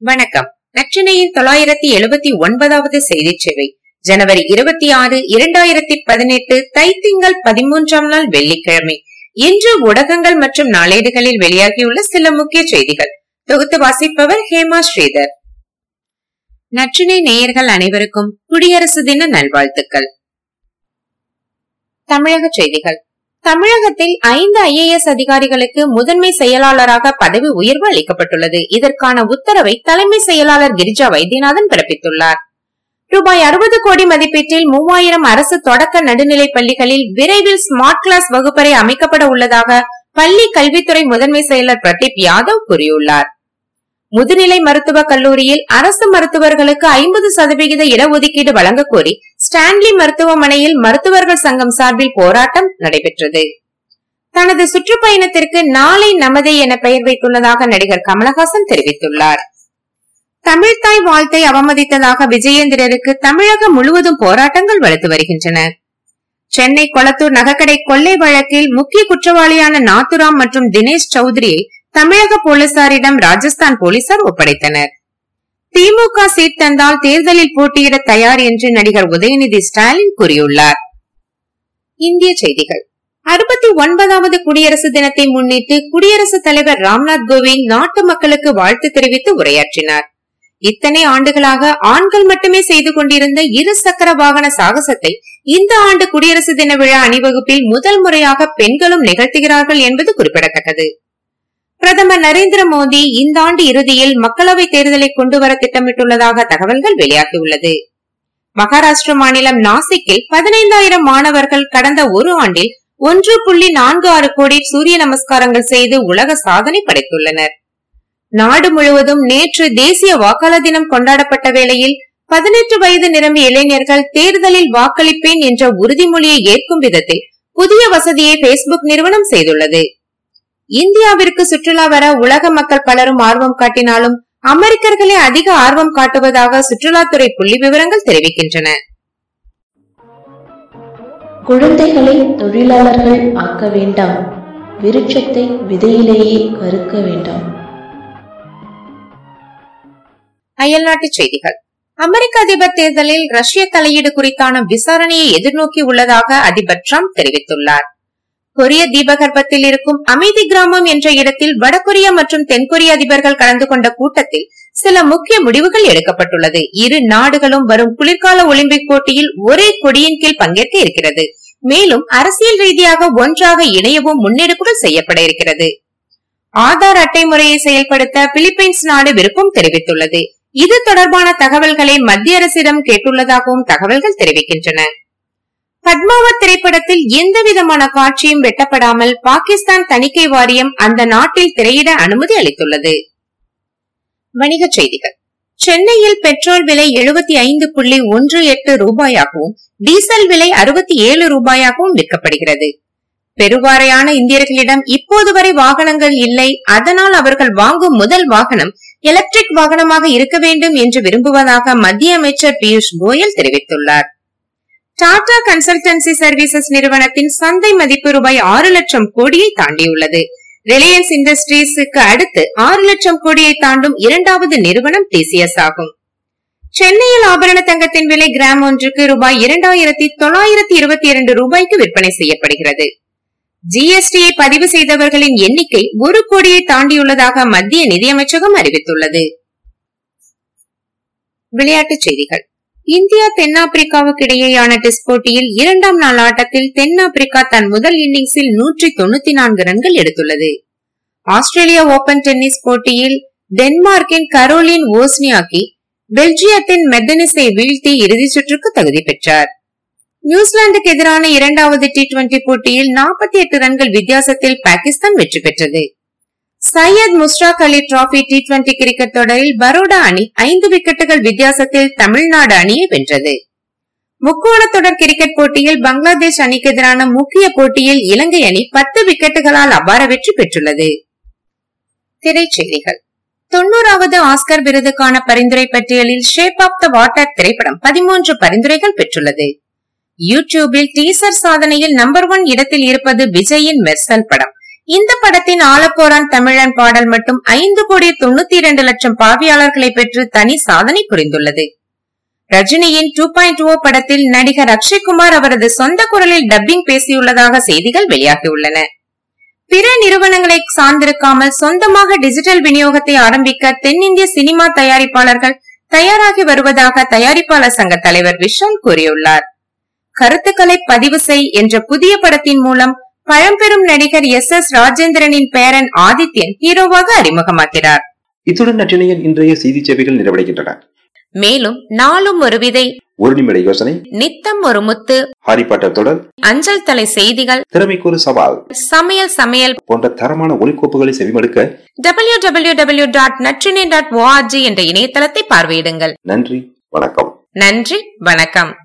வணக்கம். நற்றினையின் தொள்ளாயிரத்தி எழுபத்தி ஒன்பதாவது செய்தி சேவை. ஜனவரி இருபத்தி ஆறு இரண்டாயிரத்தி பதினெட்டு தைத்திங்கள் பதிமூன்றாம் நாள் வெள்ளிக்கிழமை. இன்று ஊடகங்கள் மற்றும் நாளேடுகளில் வெளியாகியுள்ள சில முக்கிய செய்திகள். தொகுத்து வாசிப்பவர் ஹேமா ஸ்ரீதர். நற்றினை நேயர்கள் அனைவருக்கும் குடியரசு தின நல்வாழ்த்துக்கள். தமிழக செய்திகள். தமிழகத்தில் ஐந்து ஐஏஎஸ் அதிகாரிகளுக்கு முதன்மை செயலாளராக பதவி உயர்வு அளிக்கப்பட்டுள்ளது. இதற்கான உத்தரவை தலைமை செயலாளர் கிரிஜா வைத்தியநாதன் பிறப்பித்துள்ளார். ரூபாய் அறுபது கோடி மதிப்பீட்டில் மூவாயிரம் அரசு தொடக்க நடுநிலை பள்ளிகளில் விரைவில் ஸ்மார்ட் கிளாஸ் வகுப்பறை அமைக்கப்பட உள்ளதாக பள்ளி கல்வித்துறை முதன்மை செயலர் பிரதீப் யாதவ் கூறியுள்ளார். முதுநிலை மருத்துவக் கல்லூரியில் அரசு மருத்துவர்களுக்கு ஐம்பது சதவிகித இடஒதுக்கீடு வழங்க கோரி ஸ்டான்லி மருத்துவமனையில் மருத்துவர்கள் சங்கம் சார்பில் போராட்டம் நடைபெற்றது. தனது சுற்றுப்பயணத்திற்கு நாளை நமதே என பெயர் வைத்துள்ளதாக நடிகர் கமலஹாசன் தெரிவித்துள்ளார். தமிழ்தாய் வாழ்த்தை அவமதித்ததாக விஜயேந்திரருக்கு தமிழகம் முழுவதும் போராட்டங்கள் வலுத்து வருகின்றன. சென்னை கொளத்தூர் நகைக்கடை கொள்ளை வழக்கில் முக்கிய குற்றவாளியான நாத்துராம் மற்றும் தினேஷ் சௌத்ரியை தமிழக போலீசாரிடம் ராஜஸ்தான் போலீசார் ஒப்படைத்தனர். திமுக சீட் தந்தால் தேர்தலில் போட்டியிட தயார் என்று நடிகர் உதயநிதி ஸ்டாலின் கூறியுள்ளார். இந்திய செய்திகள். அறுபத்தி ஒன்பதாவது குடியரசு தினத்தை முன்னிட்டு குடியரசுத் தலைவர் ராம்நாத் கோவிந்த் நாட்டு மக்களுக்கு வாழ்த்து தெரிவித்து உரையாற்றினார். இத்தனை ஆண்டுகளாக ஆண்கள் மட்டுமே செய்து கொண்டிருந்த இரு சக்கர வாகன சாகசத்தை இந்த ஆண்டு குடியரசு தின விழா அணிவகுப்பில் முதல் முறையாக பெண்களும் நிகழ்த்துகிறார்கள் என்பது குறிப்பிடத்தக்கது. பிரதமர் நரேந்திர மோடி இந்த ஆண்டு இறுதியில் மக்களவை தேர்தலை கொண்டுவர திட்டமிட்டுள்ளதாக தகவல்கள் வெளியாகியுள்ளது. மகாராஷ்டிர மாநிலம் நாசிக்கில் பதினைந்தாயிரம் மாணவர்கள் கடந்த ஒரு ஆண்டில் ஒன்று புள்ளி நான்கு ஆறு கோடி சூரிய நமஸ்காரங்கள் செய்து உலக சாதனை படைத்துள்ளனர். நாடு முழுவதும் நேற்று தேசிய வாக்காளர் தினம் கொண்டாடப்பட்ட வேளையில் பதினெட்டு வயது நிரம்பிய இளைஞர்கள் தேர்தலில் வாக்களிப்பேன் என்ற உறுதிமொழியை ஏற்கும் விதத்தில் புதிய வசதியை பேஸ்புக் நிறுவனம் செய்துள்ளது. இந்தியாவிற்கு சுற்றுலா வர உலக மக்கள் பலரும் ஆர்வம் காட்டினாலும் அமெரிக்கர்களே அதிக ஆர்வம் காட்டுவதாக சுற்றுலாத்துறை புள்ளி விவரங்கள் தெரிவிக்கின்றன. குழந்தைகளை தொழிலாளர்கள் ஆக்க வேண்டாம். விருட்சத்தை விதையிலேயே கருக்க வேண்டாம். அயல்நாட்டு செய்திகள். அமெரிக்க அதிபர் தேர்தலில் ரஷ்ய தலையீடு குறித்தான விசாரணையை எதிர்நோக்கி உள்ளதாக அதிபர் டிரம்ப் தெரிவித்துள்ளார். கொரிய தீபகற்பத்தில் இருக்கும் அமைதி கிராமம் என்ற இடத்தில் வடகொரியா மற்றும் தென்கொரிய அதிபர்கள் கலந்து கொண்ட கூட்டத்தில் சில முக்கிய முடிவுகள் எடுக்கப்பட்டுள்ளது. இரு நாடுகளும் வரும் குளிர்கால ஒலிம்பிக் போட்டியில் ஒரே கொடியின் கீழ் பங்கேற்க இருக்கிறது. மேலும் அரசியல் ரீதியாக ஒன்றாக இணையவும் முன்னெடுப்புகள் செய்யப்பட இருக்கிறது. ஆதார் அட்டை முறையை செயல்படுத்த பிலிப்பைன்ஸ் நாடு விருப்பம் தெரிவித்துள்ளது. இது தொடர்பான தகவல்களை மத்திய அரசிடம் கேட்டுள்ளதாகவும் தகவல்கள் தெரிவிக்கின்றன. பத்மாவத் திரைப்படத்தில் எந்த விதமான காட்சியும் வெட்டப்படாமல் பாகிஸ்தான் தணிக்கை வாரியம் அந்த நாட்டில் திரையிட அனுமதி அளித்துள்ளது. வணிகச் செய்திகள். சென்னையில் பெட்ரோல் விலை எழுபத்தி ஐந்து புள்ளி ஒன்று எட்டு ரூபாயாகவும் டீசல் விலை அறுபத்தி ஏழு ரூபாயாகவும் விற்கப்படுகிறது. பெருவாரையான இந்தியர்களிடம் இப்போது வரை வாகனங்கள் இல்லை அதனால் அவர்கள் வாங்கும் முதல் வாகனம் எலக்ட்ரிக் வாகனமாக இருக்க வேண்டும் என்று விரும்புவதாக மத்திய அமைச்சர் பியூஷ் கோயல் தெரிவித்துள்ளார். டாடா கன்சல்டன்சி சர்வீசஸ் நிறுவனத்தின் சந்தை மதிப்பு ரூபாய் ஆறு லட்சம் கோடியை தாண்டியுள்ளது. ரிலையன்ஸ் இண்டஸ்ட்ரீஸுக்கு அடுத்து ஆறு லட்சம் கோடியை தாண்டும் இரண்டாவது நிறுவனம் டிசிஎஸ் ஆகும். சென்னையில் ஆபரண தங்கத்தின் விலை கிராம் ஒன்றுக்கு ரூபாய் இரண்டாயிரத்தி தொள்ளாயிரத்தி இருபத்தி இரண்டு ரூபாய்க்கு விற்பனை செய்யப்படுகிறது. ஜிஎஸ்டியை பதிவு செய்தவர்களின் எண்ணிக்கை ஒரு கோடியை தாண்டியுள்ளதாக மத்திய நிதியமைச்சகம் அறிவித்துள்ளது. விளையாட்டுச் செய்திகள். இந்தியா தென்னாப்பிரிக்காவுக்கு இடையேயான டெஸ்ட் போட்டியில் இரண்டாம் நாள் ஆட்டத்தில் தென்னாப்பிரிக்கா தன் முதல் இன்னிங்ஸில் நூற்றி தொண்ணூத்தி நான்கு ரன்கள் எடுத்துள்ளது. ஆஸ்திரேலிய ஓபன் டென்னிஸ் போட்டியில் டென்மார்க்கின் கரோலின் ஓஸ்னியாக்கி பெல்ஜியத்தின் மெதனிஸை வீழ்த்தி இறுதிச் சுற்றுக்கு தகுதி பெற்றார். நியூசிலாந்துக்கு எதிரான இரண்டாவது டி டுவெண்டி போட்டியில் நாற்பத்தி எட்டு ரன்கள் வித்தியாசத்தில் பாகிஸ்தான் வெற்றி பெற்றது. Syed Mushtaq Ali trophy T twenty cricket தொடரில் பரோடா அணி ஐந்து விக்கெட்டுகள் வித்தியாசத்தில் தமிழ்நாடு அணியை வென்றது. முக்கோண தொடர் கிரிக்கெட் போட்டியில் பங்களாதேஷ் அணிக்கு எதிரான முக்கிய போட்டியில் இலங்கை அணி பத்து விக்கெட்டுகளால் அபார வெற்றி பெற்றுள்ளது. திரைச்செய்திகள். தொண்ணூறாவது ஆஸ்கர் விருதுக்கான பரிந்துரை பட்டியலில் ஷேப் ஆப் த வாட்டர் திரைப்படம் பதிமூன்று பரிந்துரைகள் பெற்றுள்ளது. யூடியூபில் டீசர் சாதனையில் நம்பர் ஒன் இடத்தில் இருப்பது விஜயின் மெர்சல் படம். இந்த படத்தின் ஆலப்போரான் தமிழன் பாடல் மட்டும் ஐந்து கோடி தொண்ணூத்தி இரண்டு லட்சம் பார்வையாளர்களை பெற்று தனி சாதனை புரிந்துள்ளது. ரஜினியின் டூ பாயிண்ட் ஓ படத்தில் நடிகர் அக்ஷய்குமார் அவரது சொந்த குரலில் டப்பிங் பேசியுள்ளதாக செய்திகள் வெளியாகியுள்ளன. பிற நிறுவனங்களை சார்ந்திருக்காமல் சொந்தமாக டிஜிட்டல் விநியோகத்தை ஆரம்பிக்க தென்னிந்திய சினிமா தயாரிப்பாளர்கள் தயாராகி வருவதாக தயாரிப்பாளர் சங்க தலைவர் விஷால் கூறியுள்ளார். கருத்துக்களை பதிவு செய் என்ற புதிய படத்தின் மூலம் பழம்பெரும் நடிகர் எஸ் எஸ் ராஜேந்திரனின் பேரன் ஆதித்யன் ஹீரோவாக அறிமுகமாகிறார். இத்துடன் நற்றினையின் இன்றைய செய்தி சேவைகள் நிறைவடைகின்றன. மேலும் நாளும் ஒரு விதை ஒரு நிமிட யோசனை. நித்தம் ஒரு முத்து. ஹாரி பாட்டர் தொடர். அஞ்சல் தலை செய்திகள். திறமைக்கு ஒரு சவால். சமையல் சமையல். போன்ற தரமான ஒலிக்கோப்புகளை செவிமடுக்க. W W W dot Natrinai dot ORG என்ற இணையதளத்தை பார்வையிடுங்கள். நன்றி வணக்கம். நன்றி வணக்கம்.